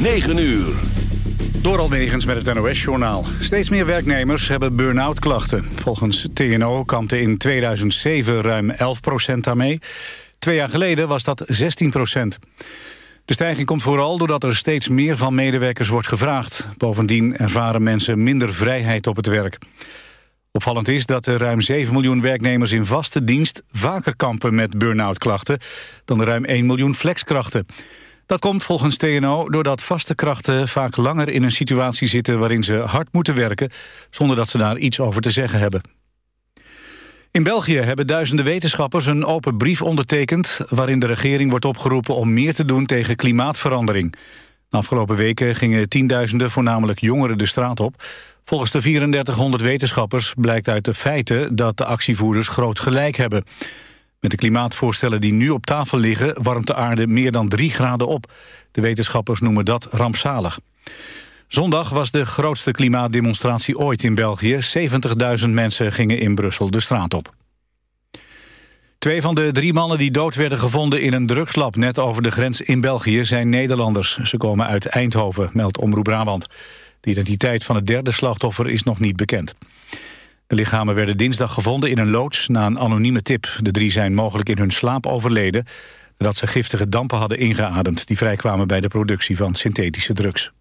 9 uur. Door Almegens met het NOS-journaal. Steeds meer werknemers hebben burn-out klachten. Volgens TNO kampte in 2007 ruim 11% daarmee. Twee jaar geleden was dat 16% De stijging komt vooral doordat er steeds meer van medewerkers wordt gevraagd. Bovendien ervaren mensen minder vrijheid op het werk. Opvallend is dat de ruim 7 miljoen werknemers in vaste dienst... vaker kampen met burn-out klachten dan de ruim 1 miljoen flexkrachten. Dat komt volgens TNO doordat vaste krachten vaak langer in een situatie zitten... waarin ze hard moeten werken zonder dat ze daar iets over te zeggen hebben. In België hebben duizenden wetenschappers een open brief ondertekend... waarin de regering wordt opgeroepen om meer te doen tegen klimaatverandering. De afgelopen weken gingen tienduizenden, voornamelijk jongeren, de straat op. Volgens de 3400 wetenschappers blijkt uit de feiten... dat de actievoerders groot gelijk hebben... Met de klimaatvoorstellen die nu op tafel liggen... warmt de aarde meer dan 3 graden op. De wetenschappers noemen dat rampzalig. Zondag was de grootste klimaatdemonstratie ooit in België. 70.000 mensen gingen in Brussel de straat op. Twee van de drie mannen die dood werden gevonden in een drugslab... net over de grens in België zijn Nederlanders. Ze komen uit Eindhoven, meldt Omroep Brabant. De identiteit van het derde slachtoffer is nog niet bekend. De lichamen werden dinsdag gevonden in een loods na een anonieme tip. De drie zijn mogelijk in hun slaap overleden... nadat ze giftige dampen hadden ingeademd... die vrijkwamen bij de productie van synthetische drugs.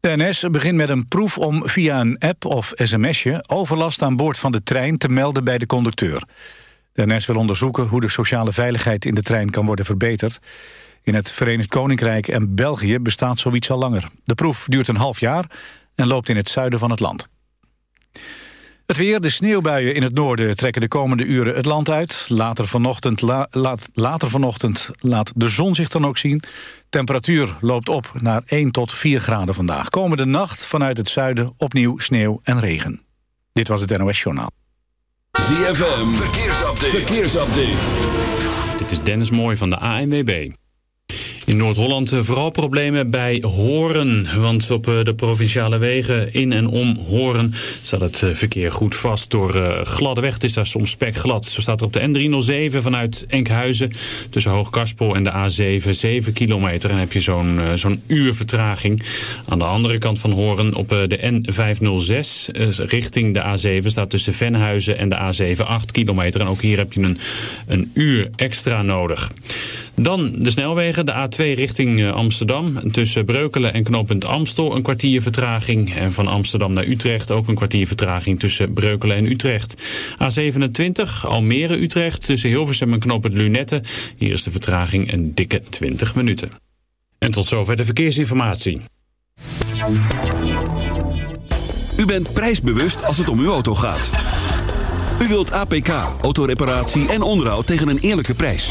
De NS begint met een proef om via een app of sms'je... overlast aan boord van de trein te melden bij de conducteur. De NS wil onderzoeken hoe de sociale veiligheid in de trein kan worden verbeterd. In het Verenigd Koninkrijk en België bestaat zoiets al langer. De proef duurt een half jaar en loopt in het zuiden van het land. Het weer, de sneeuwbuien in het noorden trekken de komende uren het land uit. Later vanochtend, laat, later vanochtend laat de zon zich dan ook zien. Temperatuur loopt op naar 1 tot 4 graden vandaag. Komende nacht vanuit het zuiden opnieuw sneeuw en regen. Dit was het NOS Journaal. ZFM, verkeersupdate. verkeersupdate. Dit is Dennis Mooij van de ANWB. In Noord-Holland eh, vooral problemen bij Horen. Want op eh, de provinciale wegen in en om Horen staat het eh, verkeer goed vast. Door gladde weg het is daar soms spekglad. Zo staat er op de N307 vanuit Enkhuizen tussen Hoogkarspel en de A7 7 kilometer. En heb je zo'n zo'n uur vertraging. Aan de andere kant van Horen op de N506 richting de A7 staat tussen Venhuizen en de A7 8 kilometer. En ook hier heb je een, een uur extra nodig. Dan de snelwegen, de A2 richting eh, Amsterdam. Tussen Breukelen en knooppunt Amstel een kwartier vertraging. En van Amsterdam naar Utrecht ook een kwartier vertraging tussen Breukelen en Utrecht. A27 Almere-Utrecht tussen Hilversum en knooppunt Lunette. Hier is de vertraging een dikke 20 minuten. En tot zover de verkeersinformatie. U bent prijsbewust als het om uw auto gaat. U wilt APK, autoreparatie en onderhoud tegen een eerlijke prijs.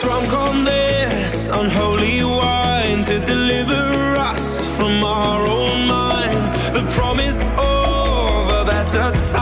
Drunk on this? Unholy wine To deliver us from our own minds. The promise of a better time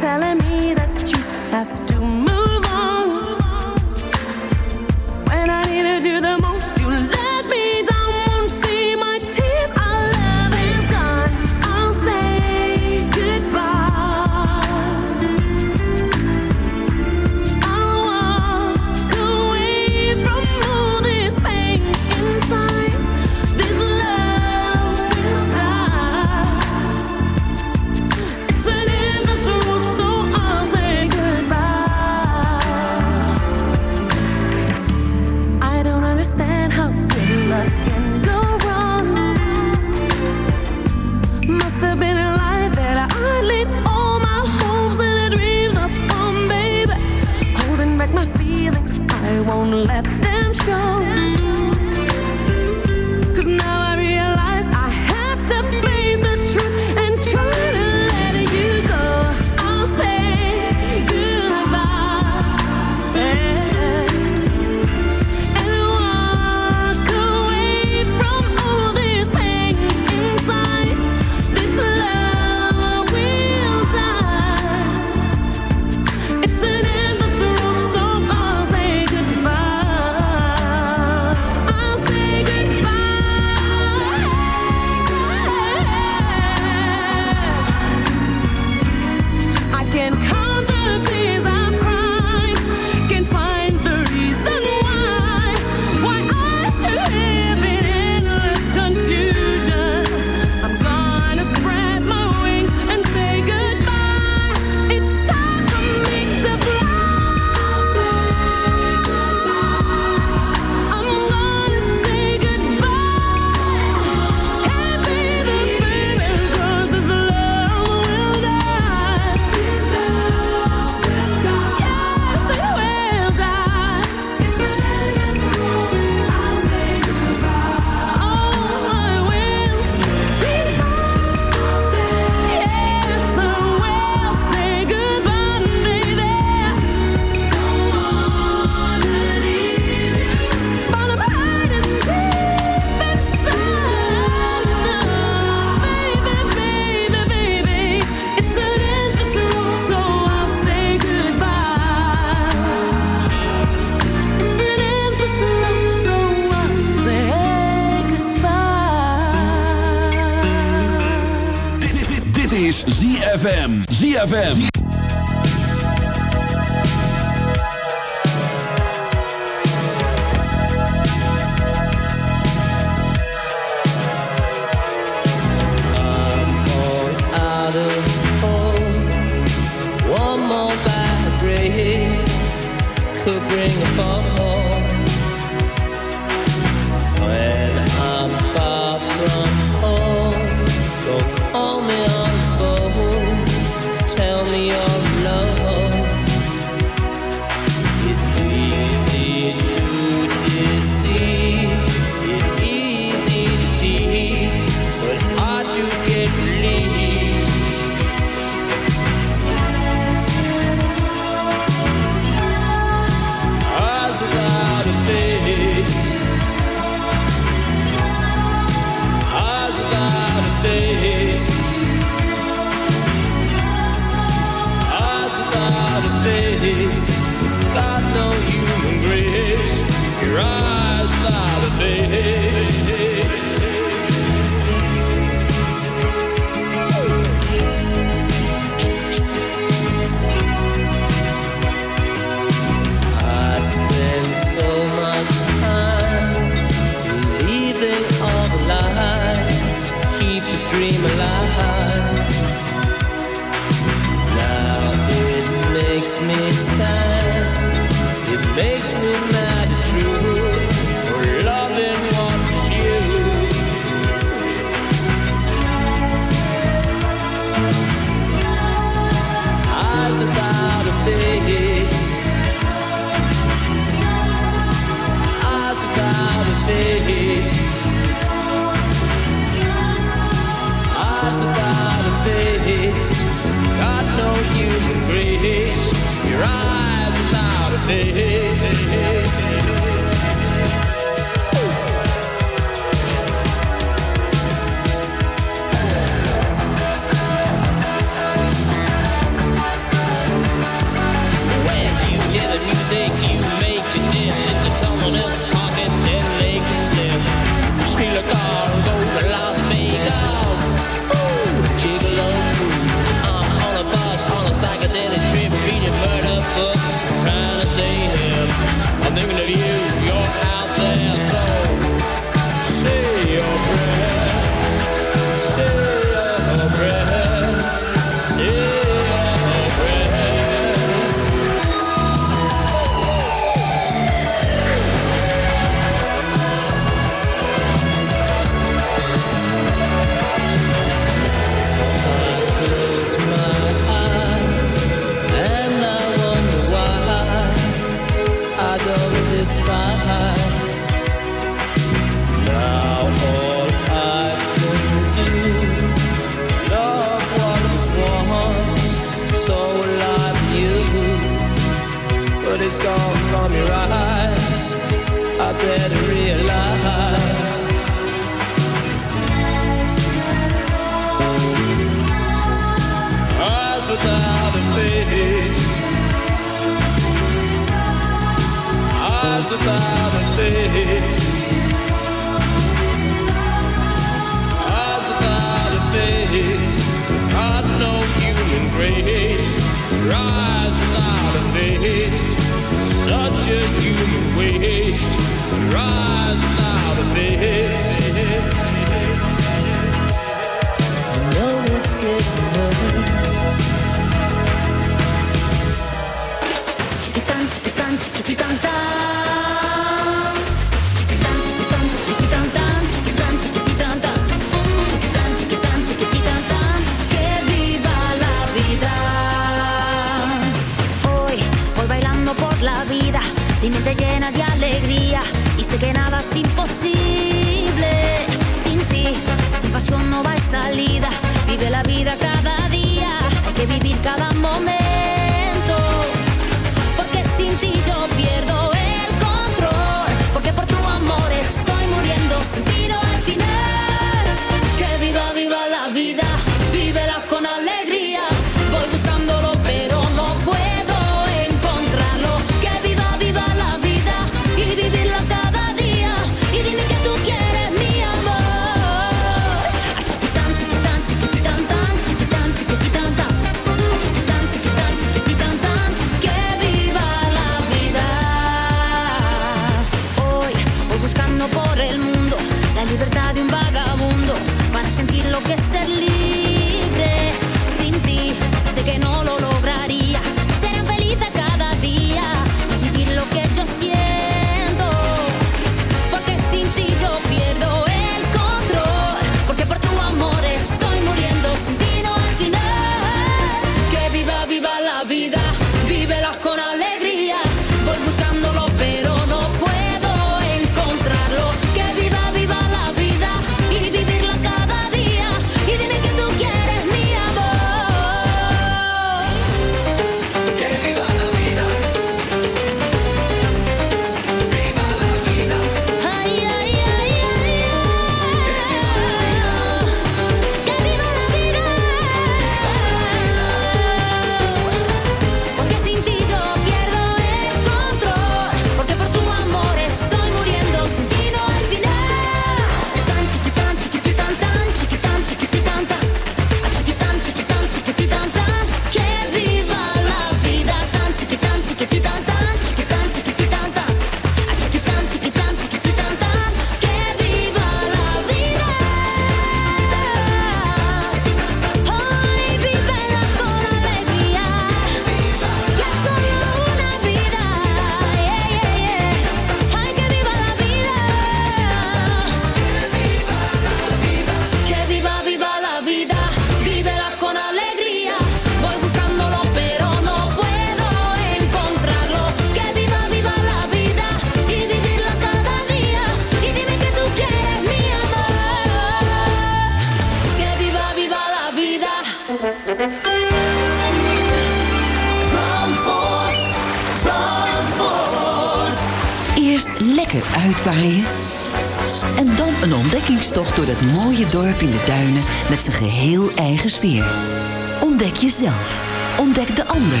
jezelf. Ontdek de ander.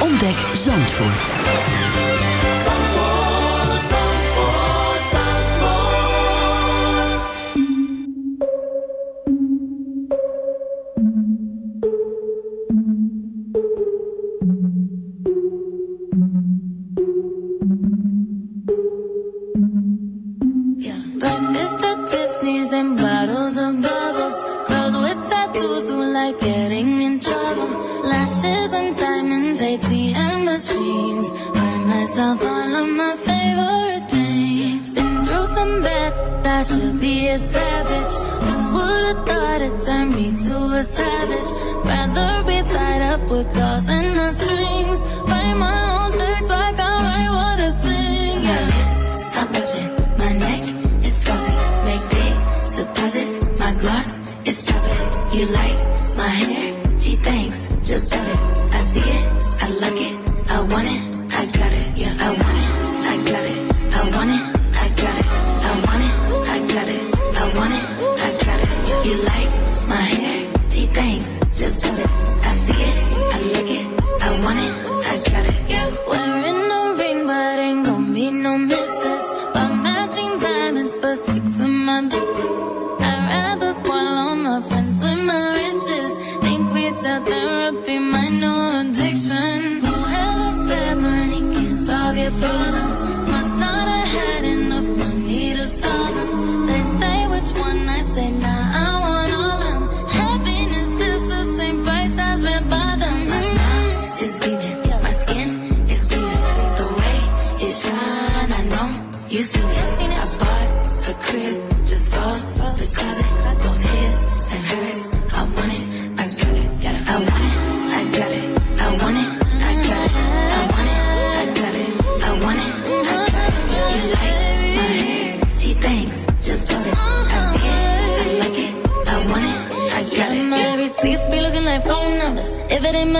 Ontdek Zandvoort. I should be a savage. Who would've thought it turned me to a savage? Rather be tied up with claws and the strings. Write my own checks like I write what I sing. Yeah. My wrist, stop watching. My neck is glossy. Make big deposits. My gloss is dropping. You like?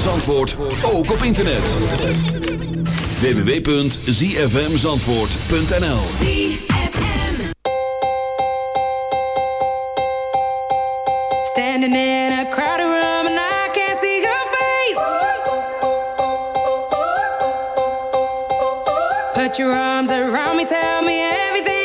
van Zandvoort ook op internet. www.zfmzandvoort.nl Standing in a crowded room and I can't see your face Put your arms around me, tell me everything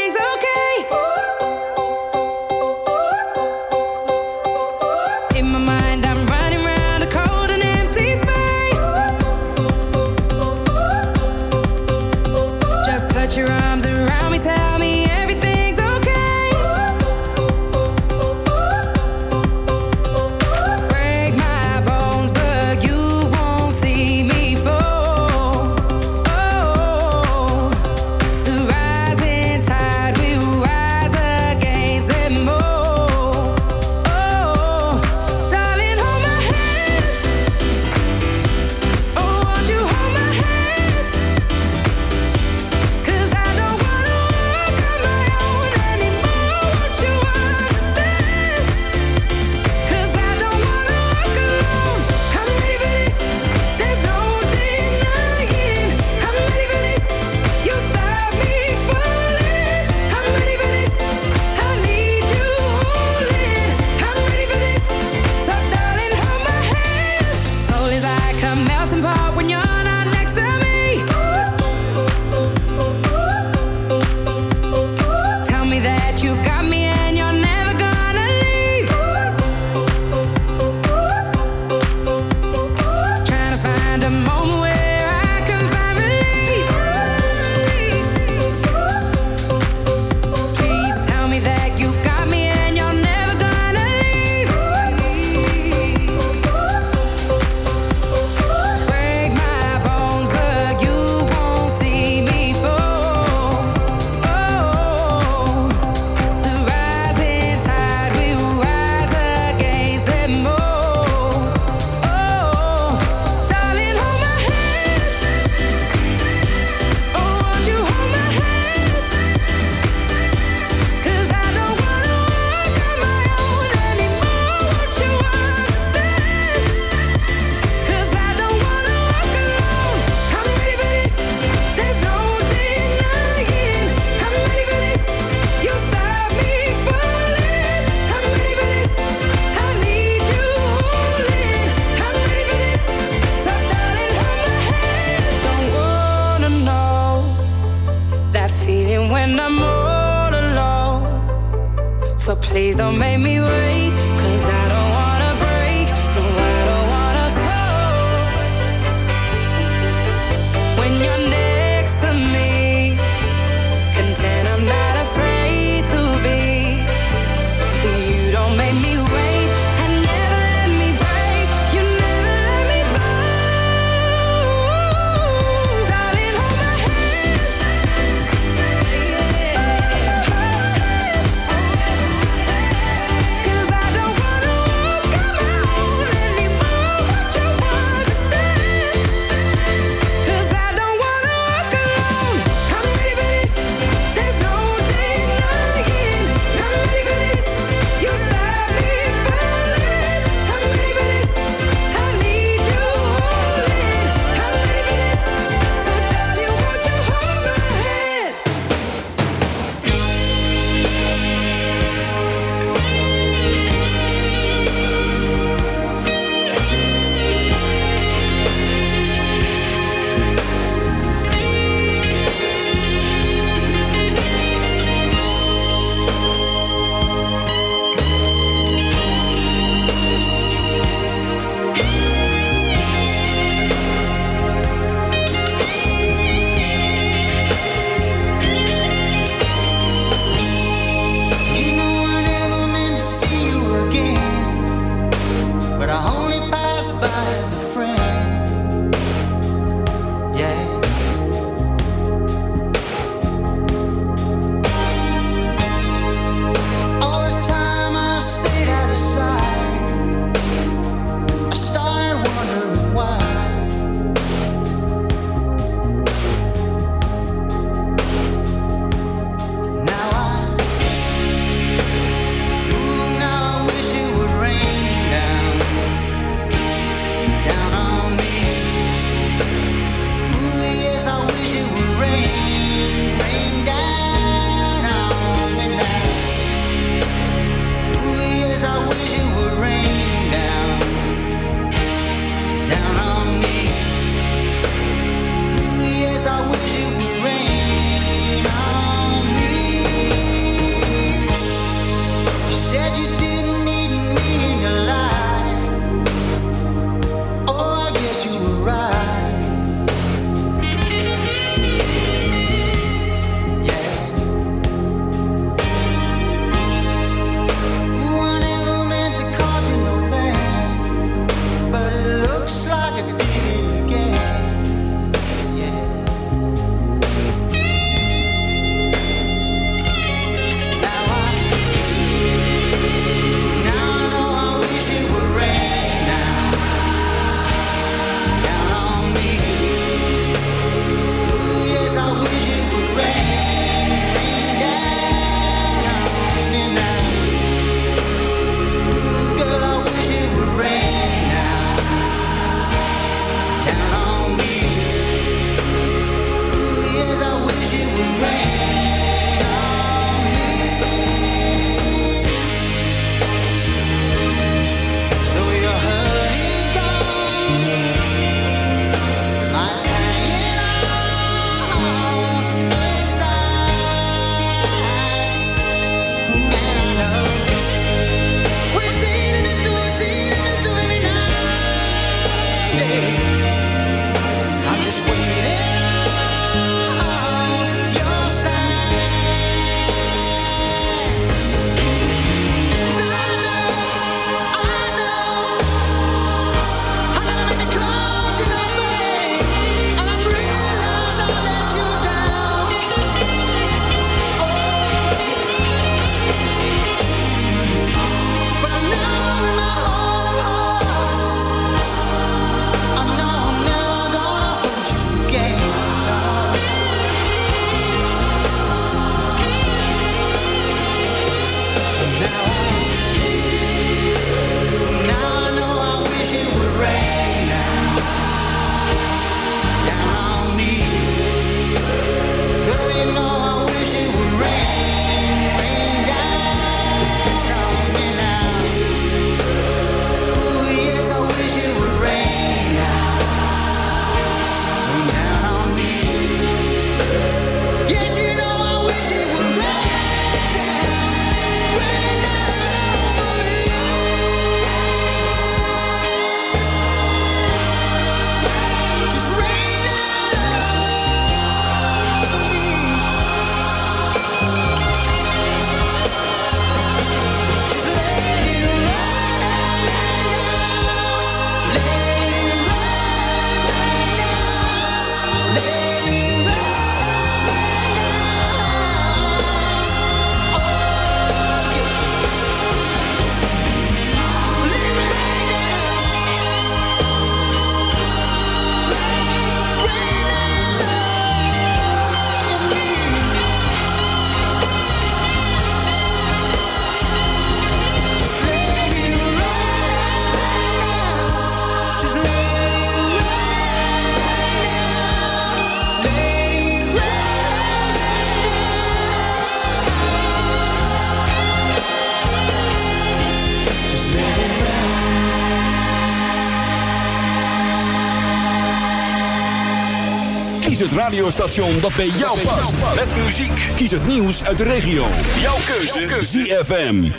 dat bij jou past. Met muziek. Kies het nieuws uit de regio. Jouw keuze. ZFM. I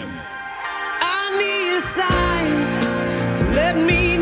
need a sign to let me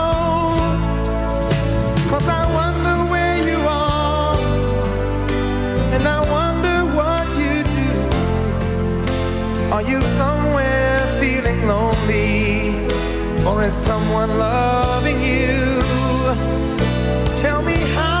Are you somewhere feeling lonely? Or is someone loving you? Tell me how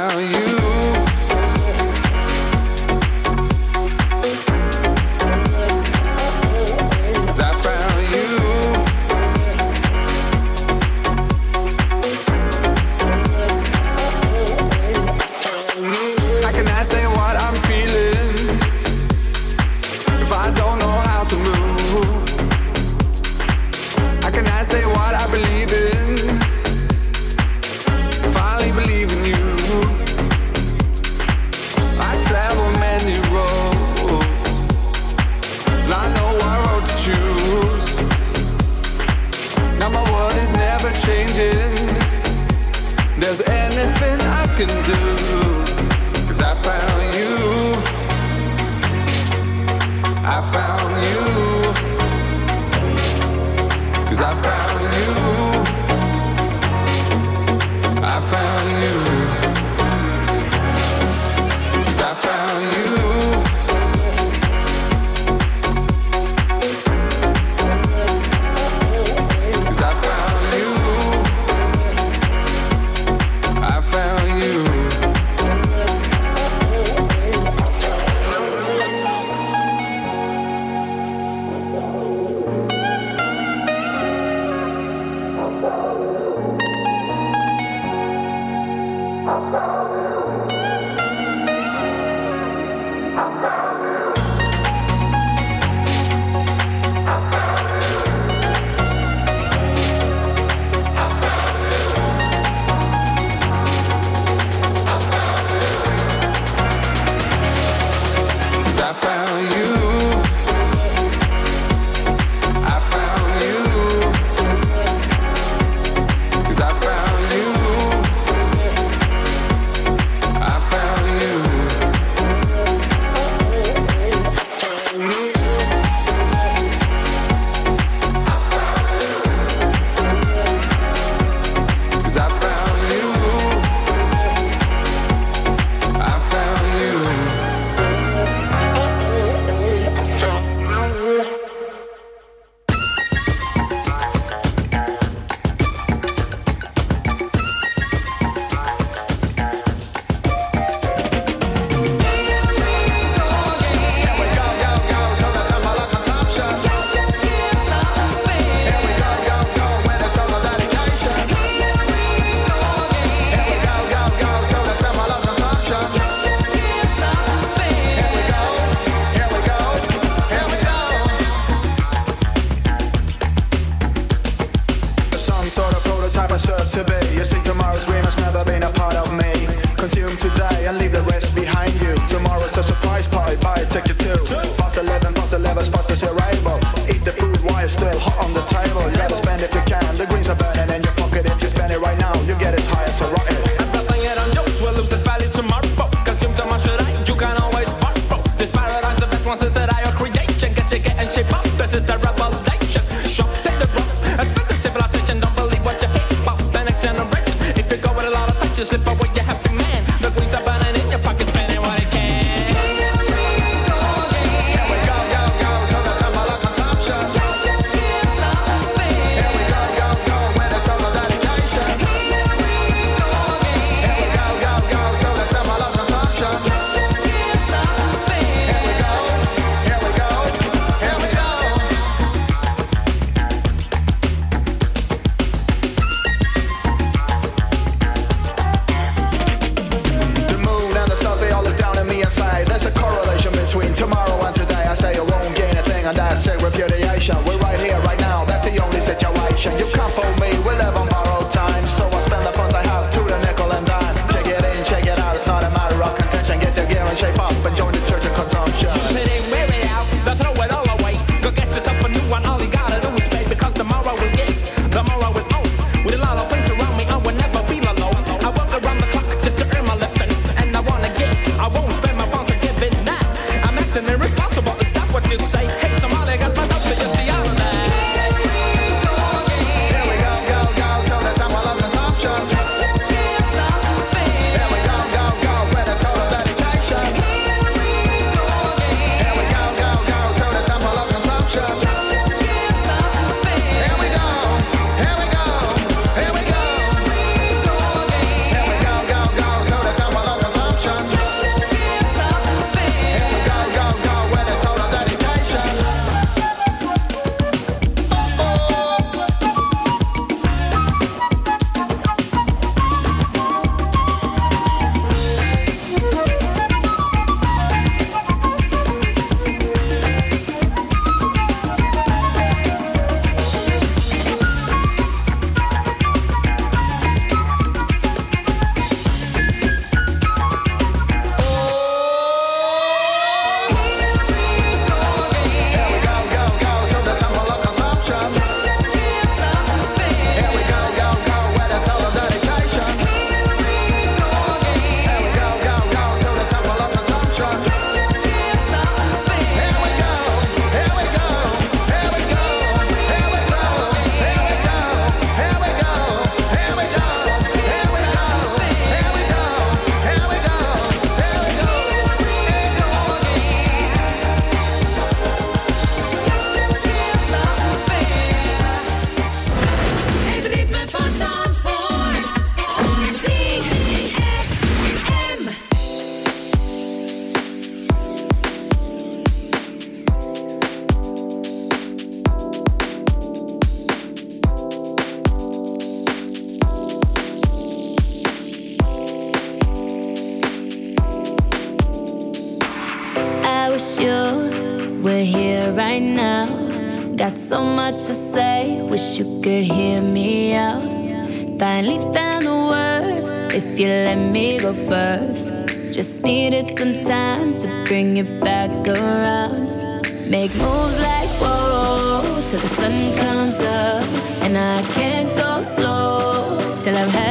till I've had.